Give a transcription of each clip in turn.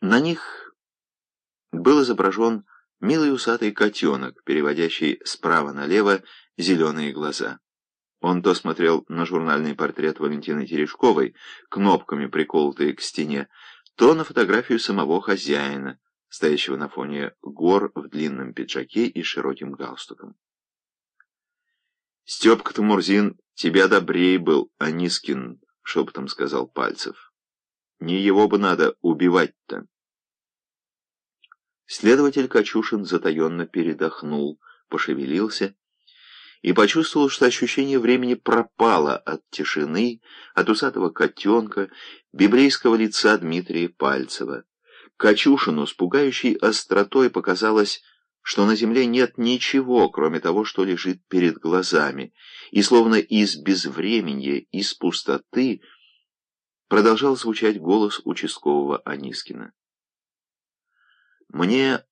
На них был изображен милый усатый котенок, переводящий справа налево зеленые глаза. Он то смотрел на журнальный портрет Валентины Терешковой, кнопками приколотые к стене, то на фотографию самого хозяина, стоящего на фоне гор в длинном пиджаке и широким галстуком. «Степка Тамурзин тебя добрее был, Анискин», — шепотом сказал Пальцев. «Не его бы надо убивать-то». Следователь Качушин затаенно передохнул, пошевелился и почувствовал, что ощущение времени пропало от тишины, от усатого котенка, библейского лица Дмитрия Пальцева. Качушину с пугающей остротой показалось, что на земле нет ничего, кроме того, что лежит перед глазами, и словно из безвременья, из пустоты продолжал звучать голос участкового Анискина. «Мне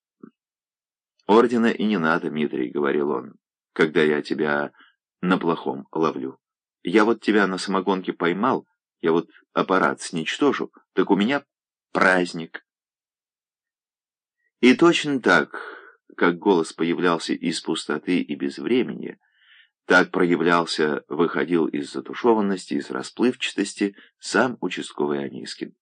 ордена и не надо, Дмитрий», — говорил он, — «когда я тебя на плохом ловлю. Я вот тебя на самогонке поймал, я вот аппарат сничтожу, так у меня праздник». И точно так, как голос появлялся из пустоты и безвремени, так проявлялся, выходил из затушеванности, из расплывчатости сам участковый Анискин.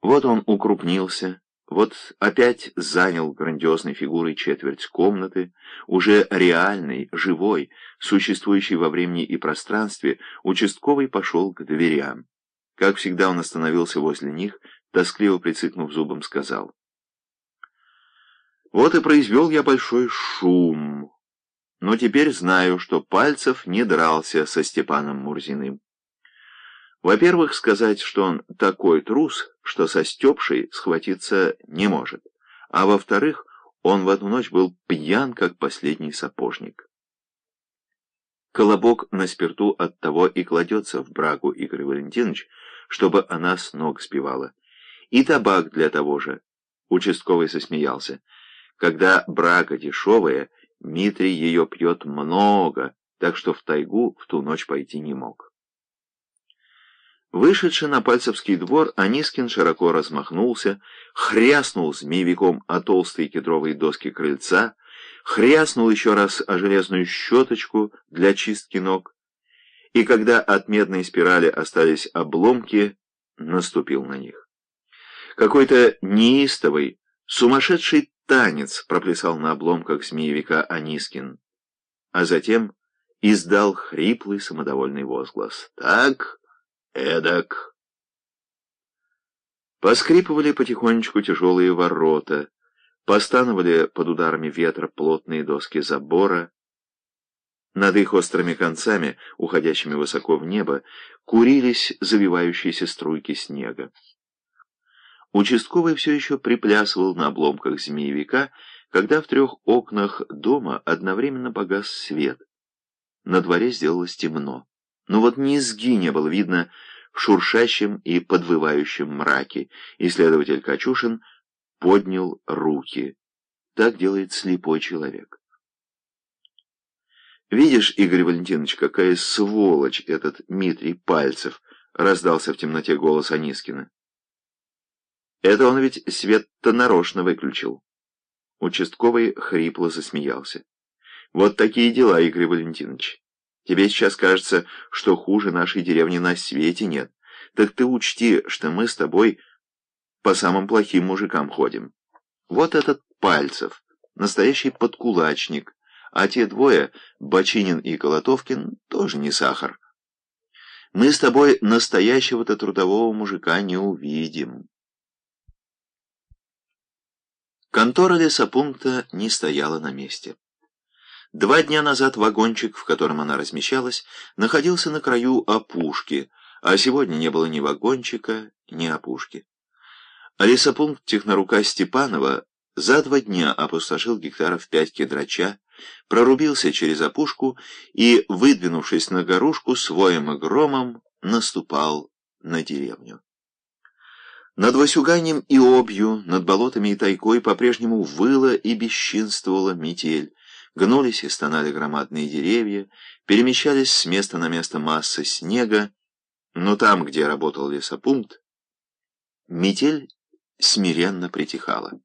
Вот он укрупнился, вот опять занял грандиозной фигурой четверть комнаты, уже реальный, живой, существующий во времени и пространстве, участковый пошел к дверям. Как всегда он остановился возле них, тоскливо прицикнув зубом, сказал — вот и произвел я большой шум. Но теперь знаю, что Пальцев не дрался со Степаном Мурзиным. Во-первых, сказать, что он такой трус, что со Степшей схватиться не может. А во-вторых, он в эту ночь был пьян, как последний сапожник. Колобок на спирту от того и кладется в брагу Игорь Валентинович, чтобы она с ног сбивала. И табак для того же. Участковый сосмеялся. Когда брага дешевая, Митрий ее пьет много, так что в тайгу в ту ночь пойти не мог. Вышедший на Пальцевский двор, Анискин широко размахнулся, хряснул змеевиком о толстые кедровые доски крыльца, хряснул еще раз о железную щеточку для чистки ног, и когда от медной спирали остались обломки, наступил на них. Какой-то неистовый, сумасшедший танец проплясал на обломках змеевика Анискин, а затем издал хриплый самодовольный возглас. «Так, эдак». Поскрипывали потихонечку тяжелые ворота, постановали под ударами ветра плотные доски забора. Над их острыми концами, уходящими высоко в небо, курились завивающиеся струйки снега. Участковый все еще приплясывал на обломках змеевика, когда в трех окнах дома одновременно погас свет. На дворе сделалось темно. Но вот низги не было видно в шуршащем и подвывающем мраке, и следователь Качушин поднял руки. Так делает слепой человек. «Видишь, Игорь Валентинович, какая сволочь этот Дмитрий Пальцев!» — раздался в темноте голос Анискина. Это он ведь свет-то нарочно выключил. Участковый хрипло засмеялся. Вот такие дела, Игорь Валентинович. Тебе сейчас кажется, что хуже нашей деревни на свете нет. Так ты учти, что мы с тобой по самым плохим мужикам ходим. Вот этот Пальцев, настоящий подкулачник, а те двое, Бочинин и Колотовкин, тоже не сахар. Мы с тобой настоящего-то трудового мужика не увидим. Контора лесопункта не стояла на месте. Два дня назад вагончик, в котором она размещалась, находился на краю опушки, а сегодня не было ни вагончика, ни опушки. А лесопункт технорука Степанова за два дня опустошил гектаров пять кедрача, прорубился через опушку и, выдвинувшись на горушку, своим громом наступал на деревню. Над Васюганем и Обью, над болотами и тайкой по-прежнему выла и бесчинствовала метель. Гнулись и стонали громадные деревья, перемещались с места на место массы снега, но там, где работал лесопункт, метель смиренно притихала.